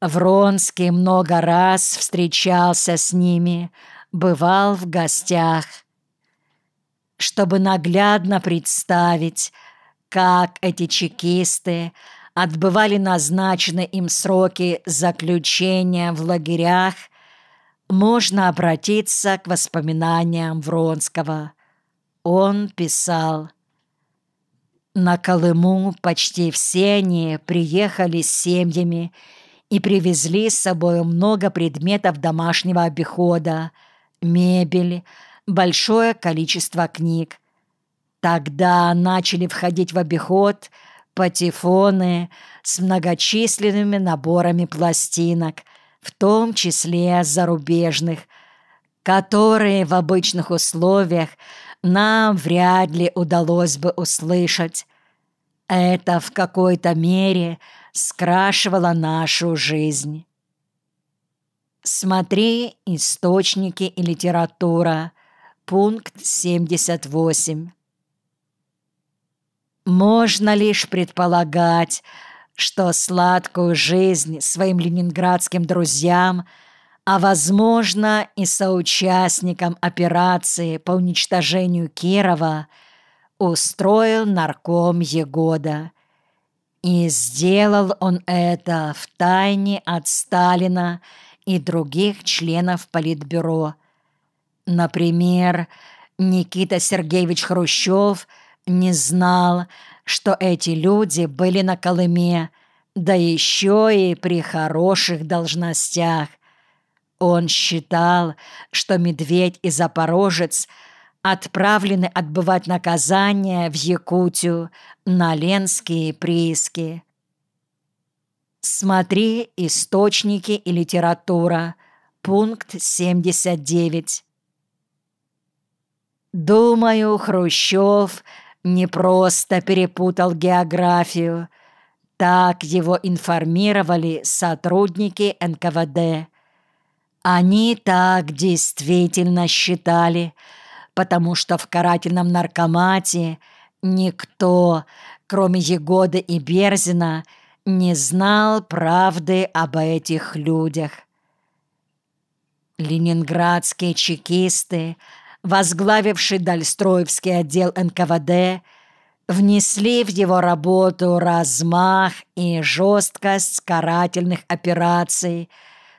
Вронский много раз встречался с ними, бывал в гостях. Чтобы наглядно представить, как эти чекисты отбывали назначенные им сроки заключения в лагерях, можно обратиться к воспоминаниям Вронского. Он писал «На Колыму почти все они приехали с семьями и привезли с собой много предметов домашнего обихода, мебель, большое количество книг. Тогда начали входить в обиход патефоны с многочисленными наборами пластинок, в том числе зарубежных, которые в обычных условиях нам вряд ли удалось бы услышать. Это в какой-то мере скрашивало нашу жизнь. Смотри «Источники и литература», пункт 78. Можно лишь предполагать, что сладкую жизнь своим ленинградским друзьям, а, возможно, и соучастникам операции по уничтожению Кирова устроил нарком Егода. И сделал он это в тайне от Сталина и других членов Политбюро. Например, Никита Сергеевич Хрущев не знал, что эти люди были на Колыме, да еще и при хороших должностях. Он считал, что Медведь и Запорожец отправлены отбывать наказание в Якутию на Ленские прииски. Смотри «Источники и литература», пункт 79. Думаю, Хрущев – не просто перепутал географию. Так его информировали сотрудники НКВД. Они так действительно считали, потому что в карательном наркомате никто, кроме Егоды и Берзина, не знал правды об этих людях. Ленинградские чекисты – возглавивший Дальстроевский отдел НКВД, внесли в его работу размах и жесткость карательных операций,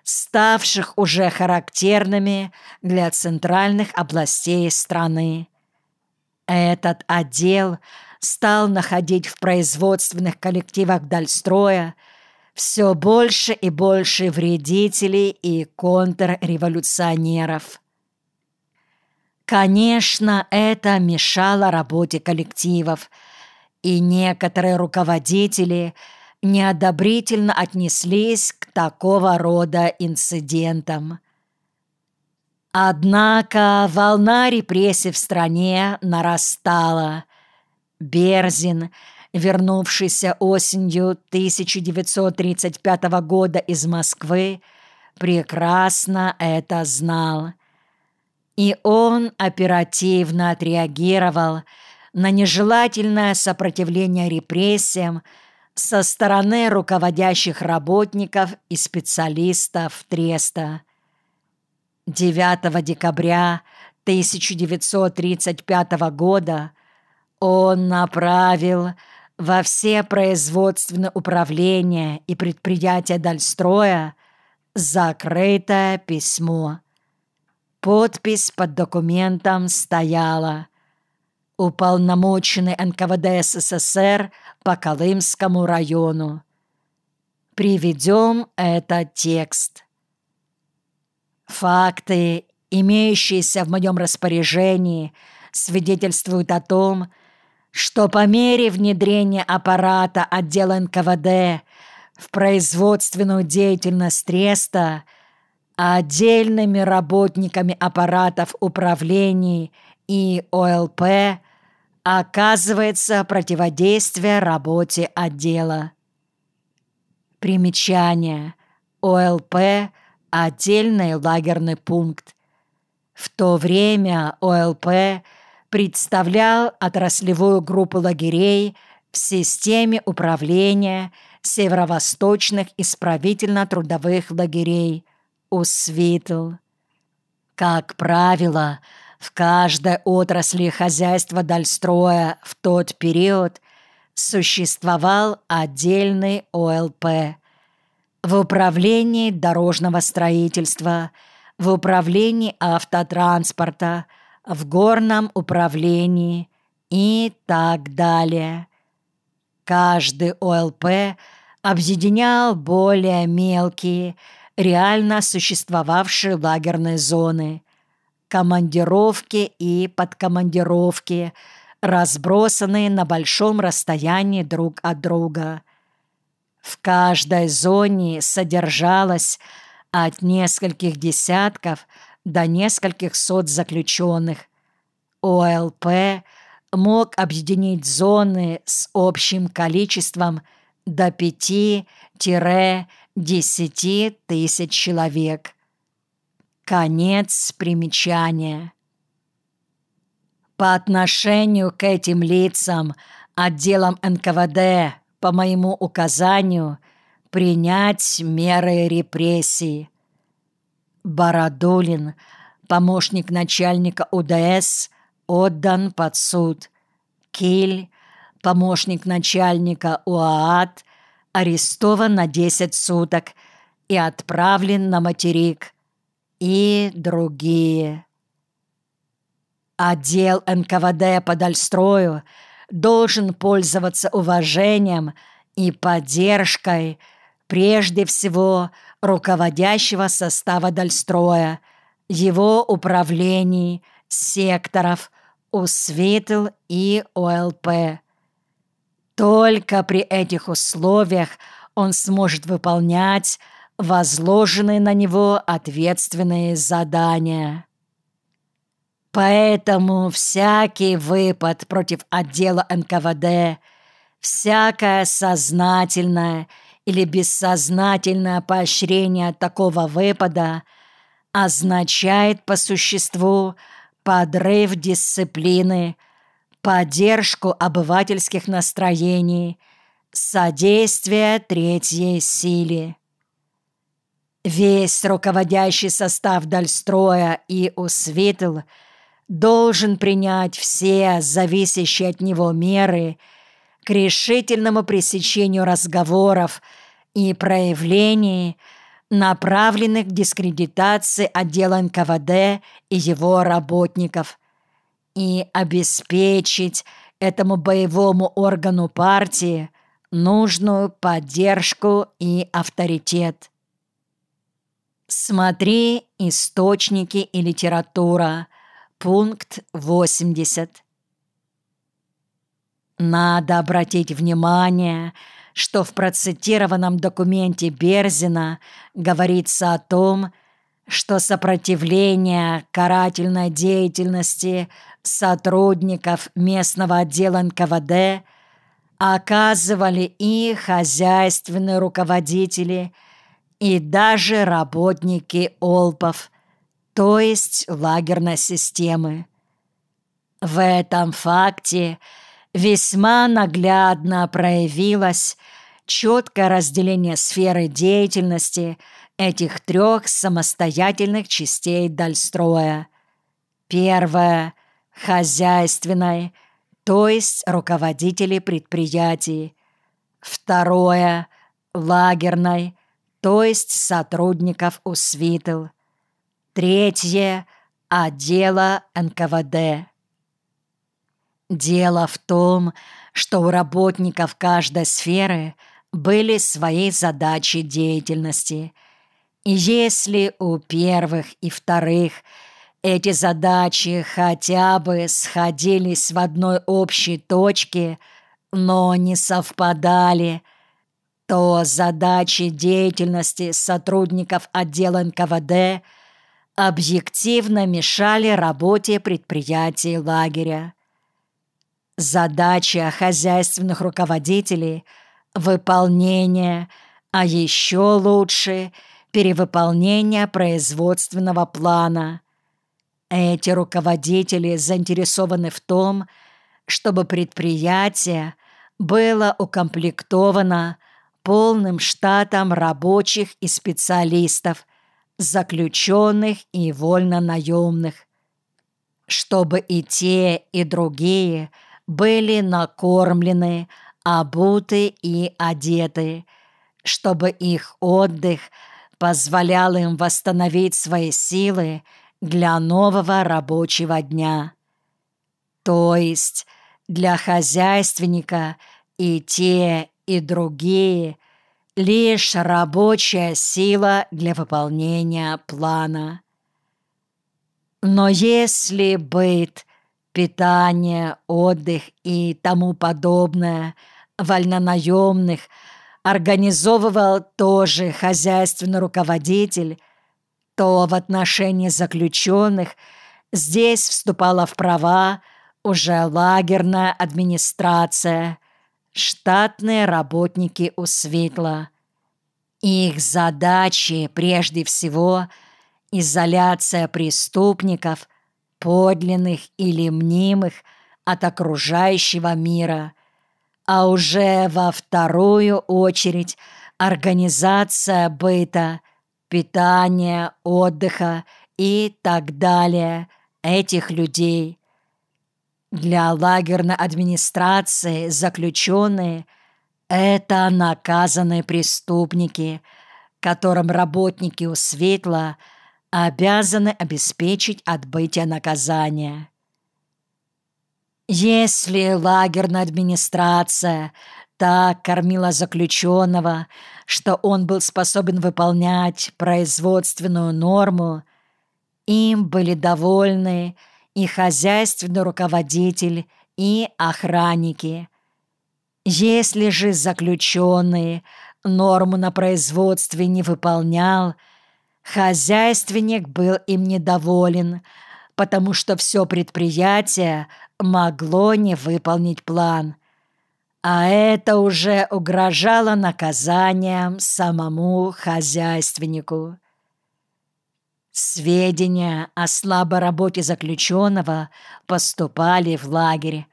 ставших уже характерными для центральных областей страны. Этот отдел стал находить в производственных коллективах Дальстроя все больше и больше вредителей и контрреволюционеров. Конечно, это мешало работе коллективов, и некоторые руководители неодобрительно отнеслись к такого рода инцидентам. Однако волна репрессий в стране нарастала. Берзин, вернувшийся осенью 1935 года из Москвы, прекрасно это знал. И он оперативно отреагировал на нежелательное сопротивление репрессиям со стороны руководящих работников и специалистов Треста. 9 декабря 1935 года он направил во все производственные управления и предприятия Дальстроя закрытое письмо Подпись под документом стояла «Уполномоченный НКВД СССР по Колымскому району». Приведем этот текст. Факты, имеющиеся в моем распоряжении, свидетельствуют о том, что по мере внедрения аппарата отдела НКВД в производственную деятельность Треста – отдельными работниками аппаратов управлений и ОЛП оказывается противодействие работе отдела. Примечание. ОЛП – отдельный лагерный пункт. В то время ОЛП представлял отраслевую группу лагерей в системе управления северо-восточных исправительно-трудовых лагерей Усвитл. Как правило, в каждой отрасли хозяйства Дальстроя в тот период существовал отдельный ОЛП. В управлении дорожного строительства, в управлении автотранспорта, в горном управлении и так далее. Каждый ОЛП объединял более мелкие, реально существовавшие лагерные зоны, командировки и подкомандировки, разбросанные на большом расстоянии друг от друга. В каждой зоне содержалось от нескольких десятков до нескольких сот заключенных. ОЛП мог объединить зоны с общим количеством до 5-10 тысяч человек. Конец примечания. По отношению к этим лицам отделом НКВД по моему указанию принять меры репрессий. Бородулин, помощник начальника УДС, отдан под суд. Киль, помощник начальника УААТ, арестован на 10 суток и отправлен на материк. И другие. Отдел НКВД по Дальстрою должен пользоваться уважением и поддержкой прежде всего руководящего состава Дальстроя, его управлений, секторов, УСВИТЛ и ОЛП. Только при этих условиях он сможет выполнять возложенные на него ответственные задания. Поэтому всякий выпад против отдела НКВД, всякое сознательное или бессознательное поощрение такого выпада означает по существу подрыв дисциплины, поддержку обывательских настроений, содействие третьей силе. Весь руководящий состав Дальстроя и Усвитл должен принять все зависящие от него меры к решительному пресечению разговоров и проявлений, направленных к дискредитации отдела НКВД и его работников, и обеспечить этому боевому органу партии нужную поддержку и авторитет. Смотри «Источники и литература», пункт 80. Надо обратить внимание, что в процитированном документе Берзина говорится о том, что сопротивление карательной деятельности сотрудников местного отдела НКВД оказывали и хозяйственные руководители – и даже работники Олпов, то есть лагерной системы. В этом факте весьма наглядно проявилось четкое разделение сферы деятельности этих трех самостоятельных частей Дальстроя. Первое – хозяйственной, то есть руководители предприятий. Второе – лагерной, то есть сотрудников УСВИТЛ. Третье – отдела НКВД. Дело в том, что у работников каждой сферы были свои задачи деятельности. И если у первых и вторых эти задачи хотя бы сходились в одной общей точке, но не совпадали – то задачи деятельности сотрудников отдела НКВД объективно мешали работе предприятий лагеря. Задача хозяйственных руководителей – выполнение, а еще лучше – перевыполнение производственного плана. Эти руководители заинтересованы в том, чтобы предприятие было укомплектовано полным штатом рабочих и специалистов, заключенных и вольно-наемных, чтобы и те, и другие были накормлены, обуты и одеты, чтобы их отдых позволял им восстановить свои силы для нового рабочего дня. То есть для хозяйственника и те, и другие лишь рабочая сила для выполнения плана. Но если быт, питание, отдых и тому подобное вольнонаемных организовывал тоже хозяйственный руководитель, то в отношении заключенных здесь вступала в права уже лагерная администрация, штатные работники у Светла. Их задачи прежде всего изоляция преступников, подлинных или мнимых, от окружающего мира, а уже во вторую очередь организация быта, питания, отдыха и так далее этих людей. Для лагерной администрации заключенные – это наказанные преступники, которым работники у Светла обязаны обеспечить отбытие наказания. Если лагерная администрация так кормила заключенного, что он был способен выполнять производственную норму, им были довольны и хозяйственный руководитель, и охранники. Если же заключенный норму на производстве не выполнял, хозяйственник был им недоволен, потому что все предприятие могло не выполнить план – а это уже угрожало наказанием самому хозяйственнику. Сведения о слабой работе заключенного поступали в лагерь.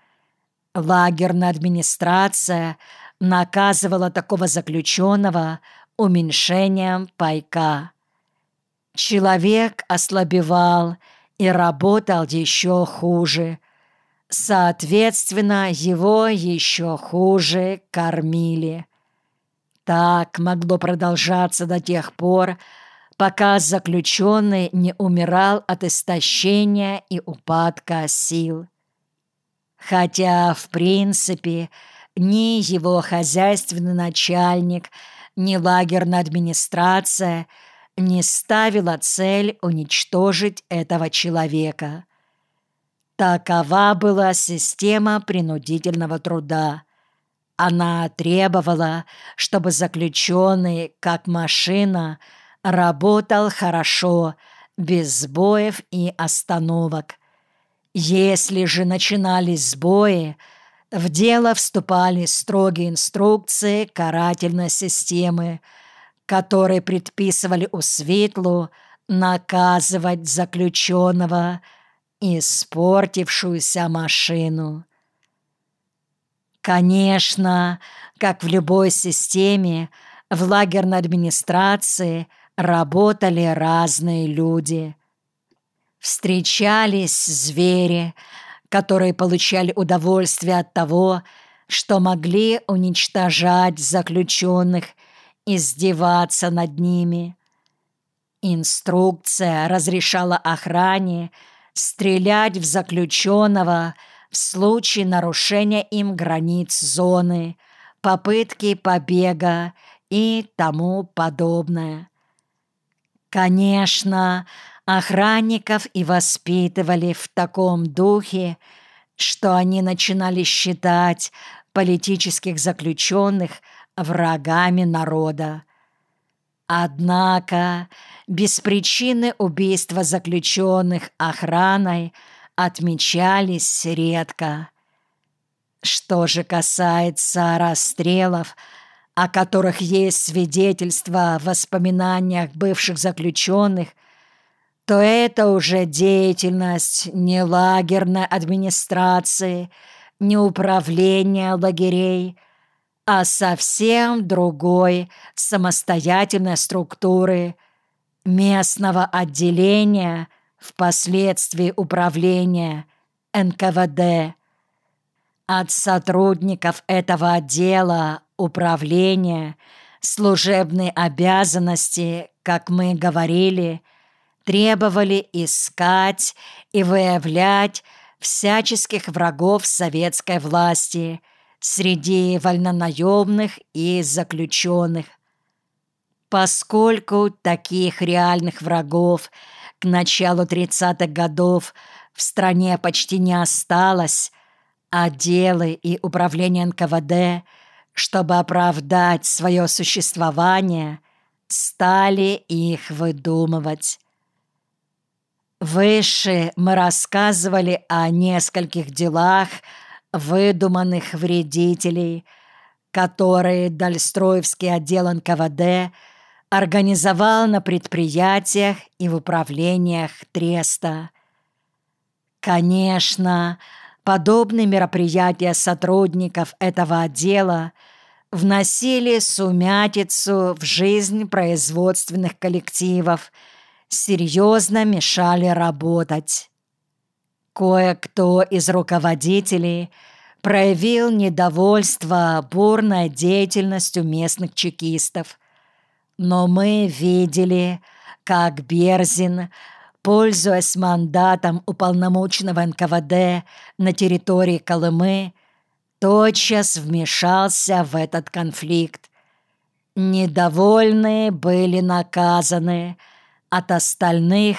Лагерная администрация наказывала такого заключенного уменьшением пайка. Человек ослабевал и работал еще хуже, Соответственно, его еще хуже кормили. Так могло продолжаться до тех пор, пока заключенный не умирал от истощения и упадка сил. Хотя, в принципе, ни его хозяйственный начальник, ни лагерная администрация не ставила цель уничтожить этого человека – Такова была система принудительного труда. Она требовала, чтобы заключенный, как машина, работал хорошо, без сбоев и остановок. Если же начинались сбои, в дело вступали строгие инструкции карательной системы, которые предписывали у Светлу наказывать заключенного – испортившуюся машину. Конечно, как в любой системе, в лагерной администрации работали разные люди. Встречались звери, которые получали удовольствие от того, что могли уничтожать заключенных, издеваться над ними. Инструкция разрешала охране стрелять в заключенного в случае нарушения им границ зоны, попытки побега и тому подобное. Конечно, охранников и воспитывали в таком духе, что они начинали считать политических заключенных врагами народа. Однако без причины убийства заключенных охраной отмечались редко. Что же касается расстрелов, о которых есть свидетельства в воспоминаниях бывших заключенных, то это уже деятельность не лагерной администрации, не управления лагерей, а совсем другой самостоятельной структуры местного отделения, впоследствии управления НКВД. От сотрудников этого отдела управления служебные обязанности, как мы говорили, требовали искать и выявлять всяческих врагов советской власти – среди вольнонаемных и заключенных. Поскольку таких реальных врагов к началу 30-х годов в стране почти не осталось, отделы и управление НКВД, чтобы оправдать свое существование, стали их выдумывать. Выше мы рассказывали о нескольких делах, выдуманных вредителей, которые Дальстроевский отдел НКВД организовал на предприятиях и в управлениях Треста. Конечно, подобные мероприятия сотрудников этого отдела вносили сумятицу в жизнь производственных коллективов, серьезно мешали работать. Кое-кто из руководителей проявил недовольство бурной деятельностью местных чекистов. Но мы видели, как Берзин, пользуясь мандатом уполномоченного НКВД на территории Колымы, тотчас вмешался в этот конфликт. Недовольные были наказаны, от остальных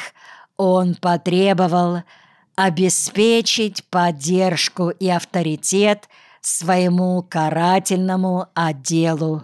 он потребовал – обеспечить поддержку и авторитет своему карательному отделу.